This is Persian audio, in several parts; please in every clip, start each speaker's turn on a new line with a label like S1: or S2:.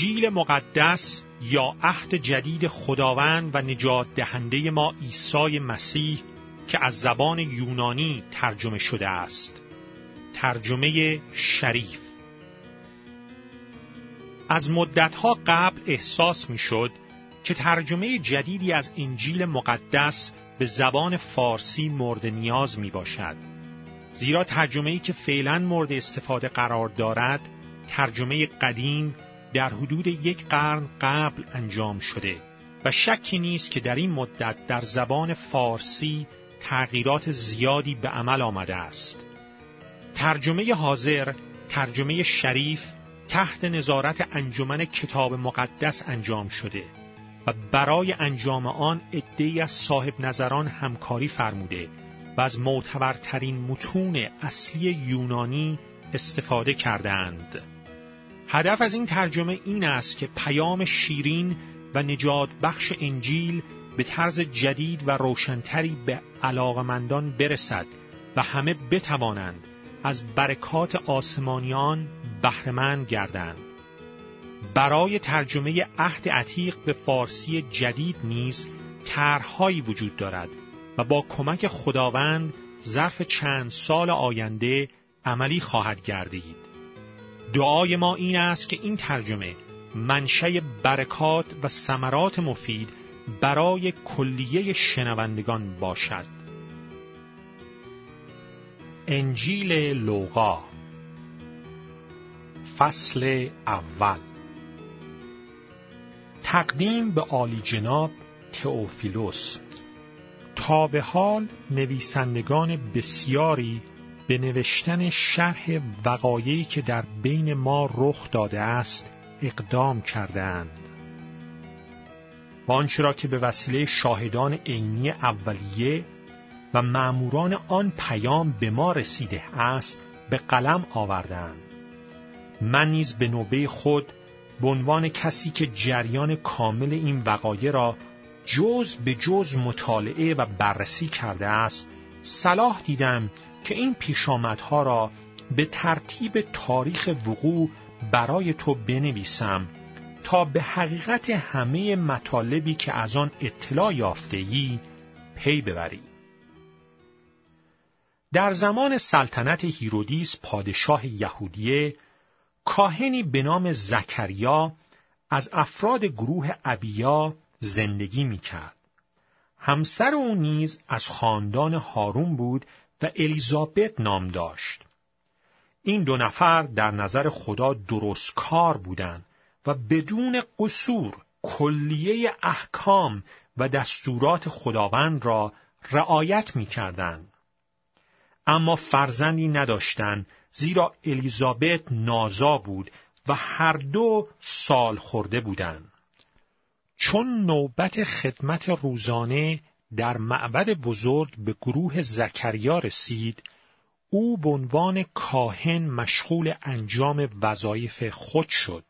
S1: انجیل مقدس یا عهد جدید خداوند و نجات دهنده ما عیسی مسیح که از زبان یونانی ترجمه شده است ترجمه شریف از مدتها قبل احساس می شد که ترجمه جدیدی از انجیل مقدس به زبان فارسی مورد نیاز می باشد. زیرا ترجمه‌ای که فعلا مورد استفاده قرار دارد ترجمه قدیم در حدود یک قرن قبل انجام شده و شکی نیست که در این مدت در زبان فارسی تغییرات زیادی به عمل آمده است. ترجمه حاضر، ترجمه شریف تحت نظارت انجمن کتاب مقدس انجام شده و برای انجام آن عدهای از صاحب نظران همکاری فرموده و از معتبرترین متون اصلی یونانی استفاده کردند. هدف از این ترجمه این است که پیام شیرین و نجات بخش انجیل به طرز جدید و روشنتری به علاقمندان برسد و همه بتوانند از برکات آسمانیان بهرهمند گردند. برای ترجمه عهد عتیق به فارسی جدید نیز طرحهایی وجود دارد و با کمک خداوند ظرف چند سال آینده عملی خواهد گردید. دعای ما این است که این ترجمه منشه برکات و ثمرات مفید برای کلیه شنوندگان باشد. انجیل لوقا فصل اول تقدیم به عالی جناب تئوفیلوس تا به حال نویسندگان بسیاری به نوشتن شرح وقایعی که در بین ما رخ داده است اقدام کردهاند. و آنچه را که به وسیله شاهدان عینی اولیه و معموران آن پیام به ما رسیده است به قلم آوردند من نیز به نوبه خود به عنوان کسی که جریان کامل این وقایع را جز به جز مطالعه و بررسی کرده است صلاح دیدم که این پیشامدها را به ترتیب تاریخ وقوع برای تو بنویسم تا به حقیقت همه مطالبی که از آن اطلاع یافته پی ببری. در زمان سلطنت هیرودیس پادشاه یهودیه کاهنی به نام زکریا از افراد گروه ابیا زندگی می کرد. همسر او نیز از خاندان هارون بود و الیزابت نام داشت. این دو نفر در نظر خدا درست کار بودند و بدون قصور کلیه احکام و دستورات خداوند را رعایت می کردند. اما فرزندی نداشتند زیرا الیزابت نازا بود و هر دو سال خورده بودند. چون نوبت خدمت روزانه در معبد بزرگ به گروه زکریا رسید، او به عنوان کاهن مشغول انجام وظایف خود شد.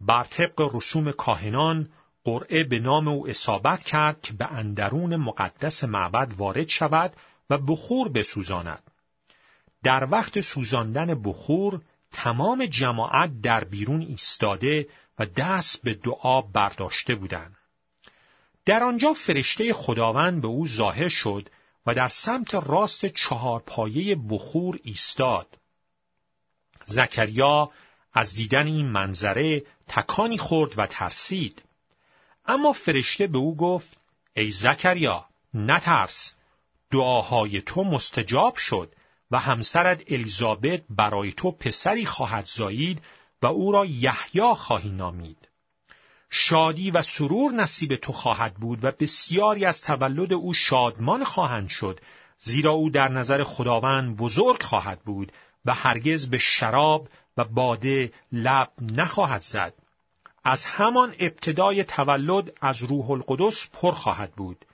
S1: بر طبق رسوم کاهنان قرعه به نام او اصابت کرد که به اندرون مقدس معبد وارد شود و بخور بسوزاند. در وقت سوزاندن بخور تمام جماعت در بیرون ایستاده و دست به دعا برداشته بودند. در آنجا فرشته خداوند به او ظاهر شد و در سمت راست چهار پایه بخور ایستاد. زکریا از دیدن این منظره تکانی خورد و ترسید. اما فرشته به او گفت ای زکریا نترس دعاهای تو مستجاب شد و همسرت الیزابت برای تو پسری خواهد زایید و او را یحیی خواهی نامید. شادی و سرور نصیب تو خواهد بود و بسیاری از تولد او شادمان خواهند شد زیرا او در نظر خداوند بزرگ خواهد بود و هرگز به شراب و باده لب نخواهد زد از همان ابتدای تولد از روح القدس پر خواهد بود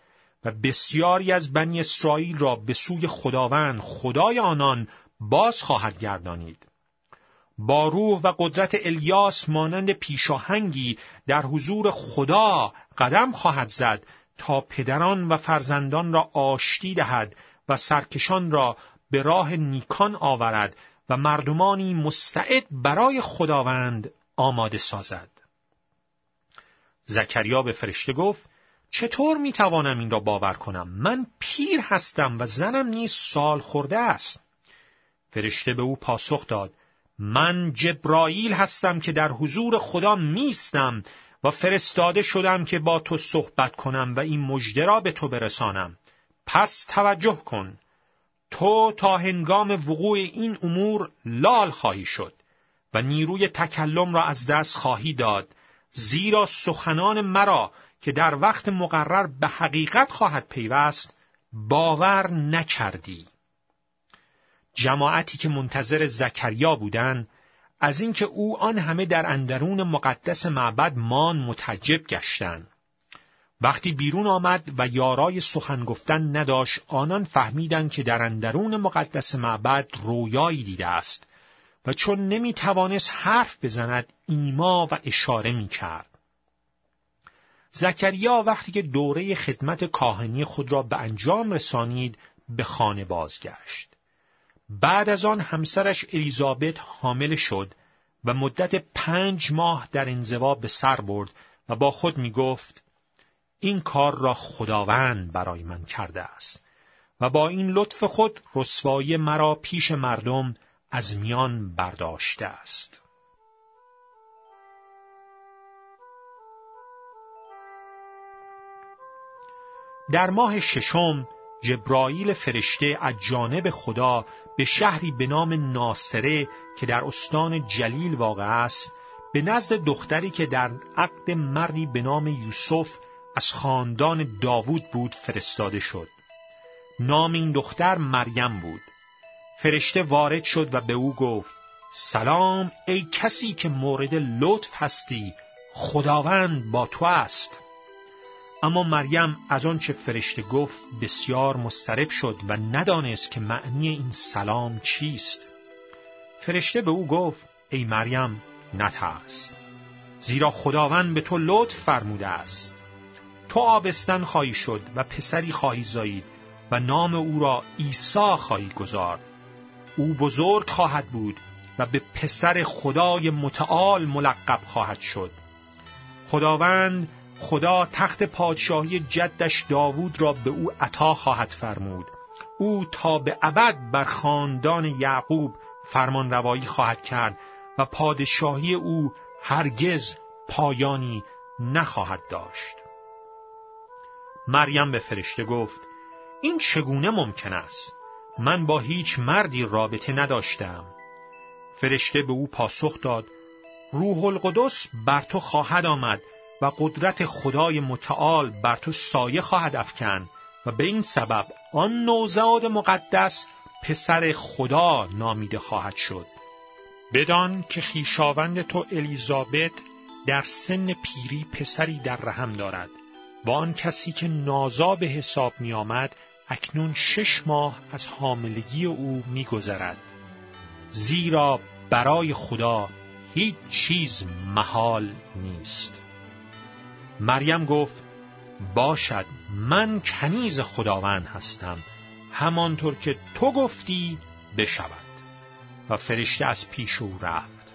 S1: و بسیاری از بنی اسرائیل را به سوی خداوند خدای آنان باز خواهد گردانید با روح و قدرت الیاس مانند پیشاهنگی در حضور خدا قدم خواهد زد تا پدران و فرزندان را آشتی دهد و سرکشان را به راه نیکان آورد و مردمانی مستعد برای خداوند آماده سازد. زکریا به فرشته گفت چطور می توانم این را باور کنم؟ من پیر هستم و زنم نیز سال خورده است. فرشته به او پاسخ داد من جبرائیل هستم که در حضور خدا میستم و فرستاده شدم که با تو صحبت کنم و این مژده را به تو برسانم. پس توجه کن. تو تا هنگام وقوع این امور لال خواهی شد و نیروی تکلم را از دست خواهی داد زیرا سخنان مرا که در وقت مقرر به حقیقت خواهد پیوست باور نکردی جماعتی که منتظر زکریا بودند از اینکه او آن همه در اندرون مقدس معبد مان متجب گشتند وقتی بیرون آمد و یارای سخن گفتن نداشت آنان فهمیدند که در اندرون مقدس معبد رویایی دیده است و چون نمی توانست حرف بزند ایما و اشاره می کرد. زکریا وقتی که دوره خدمت کاهنی خود را به انجام رسانید به خانه بازگشت. بعد از آن همسرش الیزابت حامل شد و مدت پنج ماه در انزوا به سر برد و با خود می گفت این کار را خداوند برای من کرده است و با این لطف خود رسوایی مرا پیش مردم از میان برداشته است. در ماه ششم جبرائیل فرشته از جانب خدا به شهری به نام ناصره که در استان جلیل واقع است به نزد دختری که در عقد مردی به نام یوسف از خاندان داوود بود فرستاده شد. نام این دختر مریم بود. فرشته وارد شد و به او گفت سلام ای کسی که مورد لطف هستی خداوند با تو است اما مریم از آنچه فرشته گفت بسیار مسترب شد و ندانست که معنی این سلام چیست. فرشته به او گفت ای مریم نترس. زیرا خداوند به تو لطف فرموده است. تو آبستن خواهی شد و پسری خواهی زایید و نام او را عیسی خواهی گذارد او بزرگ خواهد بود و به پسر خدای متعال ملقب خواهد شد. خداوند خدا تخت پادشاهی جدش داوود را به او عطا خواهد فرمود. او تا به ابد بر خاندان یعقوب فرمان روایی خواهد کرد و پادشاهی او هرگز پایانی نخواهد داشت. مریم به فرشته گفت این چگونه ممکن است؟ من با هیچ مردی رابطه نداشتم. فرشته به او پاسخ داد روح القدس بر تو خواهد آمد و قدرت خدای متعال بر تو سایه خواهد افکن و به این سبب آن نوزاد مقدس پسر خدا نامیده خواهد شد. بدان که خیشاوند تو الیزابت در سن پیری پسری در رحم دارد و آن کسی که نازا به حساب می آمد اکنون شش ماه از حاملگی او میگذرد زیرا برای خدا هیچ چیز محال نیست مریم گفت باشد من کنیز خداوند هستم همانطور که تو گفتی بشود و فرشته از پیش او رفت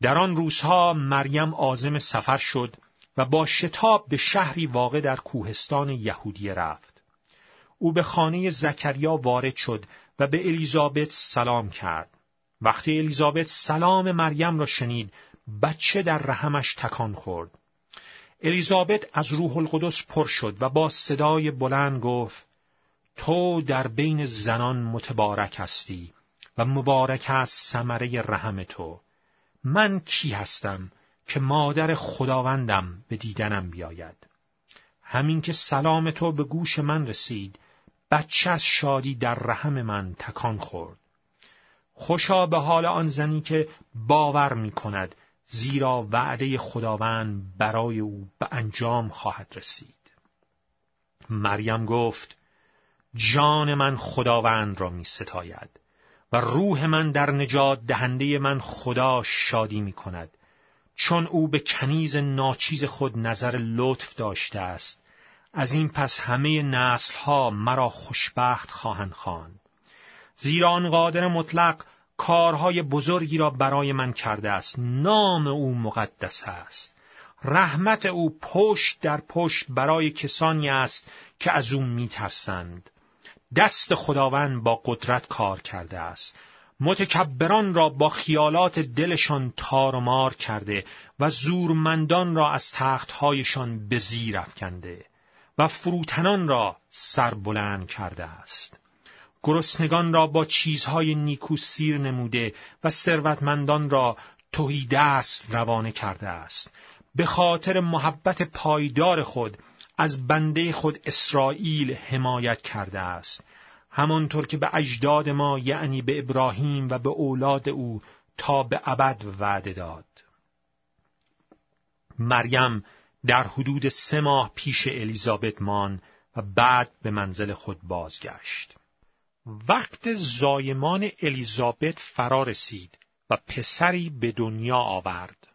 S1: در آن روزها مریم عازم سفر شد و با شتاب به شهری واقع در کوهستان یهودی رفت. او به خانه زکریا وارد شد و به الیزابت سلام کرد. وقتی الیزابت سلام مریم را شنید، بچه در رحمش تکان خورد. الیزابت از روح القدس پر شد و با صدای بلند گفت تو در بین زنان متبارک هستی و مبارک است ثمره رحم تو من کی هستم که مادر خداوندم به دیدنم بیاید. همین که سلام تو به گوش من رسید، بچه از شادی در رحم من تکان خورد. خوشا به حال آن زنی که باور می کند، زیرا وعده خداوند برای او به انجام خواهد رسید. مریم گفت، جان من خداوند را می ستاید و روح من در نجات دهنده من خدا شادی می کند چون او به کنیز ناچیز خود نظر لطف داشته است از این پس همه نسلها مرا خوشبخت خواهند خواند زیرا آن قادر مطلق کارهای بزرگی را برای من کرده است. نام او مقدس است. رحمت او پشت در پشت برای کسانی است که از او میترسند. دست خداوند با قدرت کار کرده است. متکبران را با خیالات دلشان تار و مار کرده و زورمندان را از تختهایشان به زیر افکنده و فروتنان را سربلند کرده است. گرسنگان را با چیزهای نیکو سیر نموده و ثروتمندان را توهی دست روانه کرده است. به خاطر محبت پایدار خود از بنده خود اسرائیل حمایت کرده است. همانطور که به اجداد ما یعنی به ابراهیم و به اولاد او تا به ابد وعده داد. مریم در حدود سه ماه پیش الیزابت مان و بعد به منزل خود بازگشت. وقت زایمان الیزابت فرا رسید و پسری به دنیا آورد.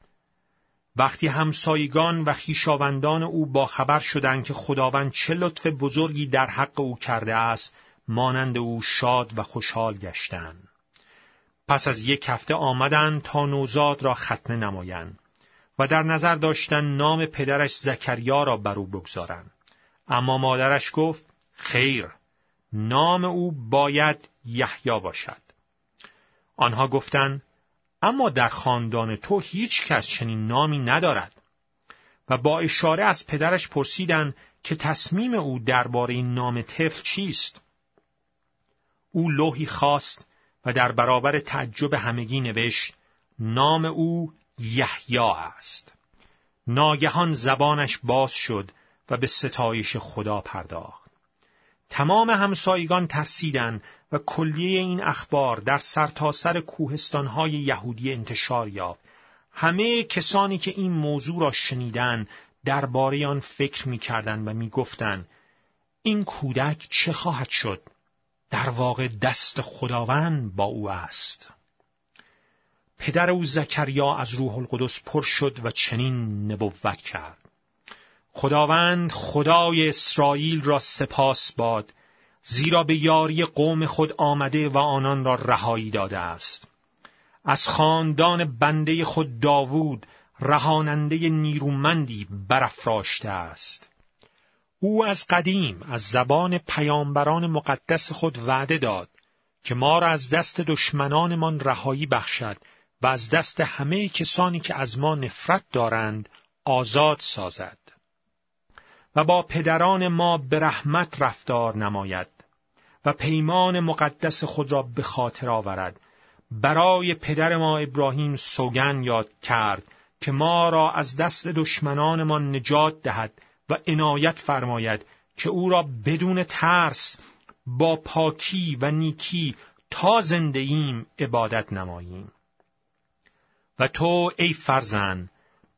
S1: وقتی همسایگان و خیشاوندان او با خبر شدند که خداوند چه لطف بزرگی در حق او کرده است مانند او شاد و خوشحال گشتند. پس از یک هفته آمدند تا نوزاد را ختنه نمایند و در نظر داشتن نام پدرش زکریا را بر او بگذارند. اما مادرش گفت خیر نام او باید یحیی باشد. آنها گفتند اما در خاندان تو هیچ کس چنین نامی ندارد. و با اشاره از پدرش پرسیدند که تصمیم او درباره نام طفل چیست. او لوحی خواست و در برابر تعجب همگی نوشت نام او یحیی است. ناگهان زبانش باز شد و به ستایش خدا پرداخت. تمام همسایگان ترسیدند و کلیه این اخبار در سرتاسر سر کوهستانهای یهودی انتشار یافت. همه کسانی که این موضوع را شنیدند درباره آن فکر می‌کردند و می‌گفتند این کودک چه خواهد شد؟ در واقع دست خداوند با او است. پدر او زکریا از روح القدس پر شد و چنین نبوت کرد. خداوند خدای اسرائیل را سپاس باد زیرا به یاری قوم خود آمده و آنان را رهایی داده است. از خاندان بنده خود داوود رهاننده نیرومندی برافراشته است. او از قدیم از زبان پیامبران مقدس خود وعده داد که ما را از دست دشمنانمان رهایی بخشد و از دست همه کسانی که از ما نفرت دارند آزاد سازد. و با پدران ما به رحمت رفتار نماید و پیمان مقدس خود را به خاطر آورد. برای پدر ما ابراهیم سوگن یاد کرد که ما را از دست دشمنانمان نجات دهد و عنایت فرماید که او را بدون ترس با پاکی و نیکی تا زنده ایم عبادت نماییم. و تو ای فرزن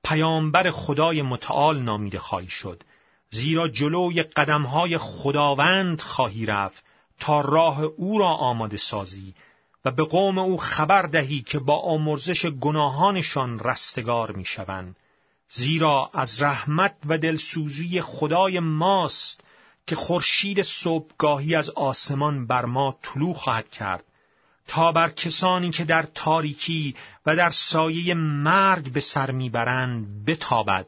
S1: پیامبر خدای متعال نامیده خواهی شد. زیرا جلوی قدمهای خداوند خواهی رفت تا راه او را آماده سازی و به قوم او خبر دهی که با آمرزش گناهانشان رستگار می‌شوند. زیرا از رحمت و دلسوزی خدای ماست که خورشید صبحگاهی از آسمان بر ما طلوع خواهد کرد تا بر کسانی که در تاریکی و در سایه مرگ به سر می‌برند بتابد.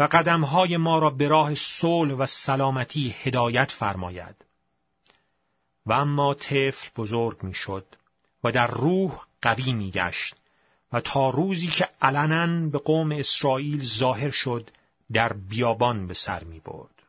S1: و قدمهای ما را به راه صلح و سلامتی هدایت فرماید و اما طفل بزرگ می‌شد و در روح قوی میگشت و تا روزی که علنا به قوم اسرائیل ظاهر شد در بیابان به سر می برد.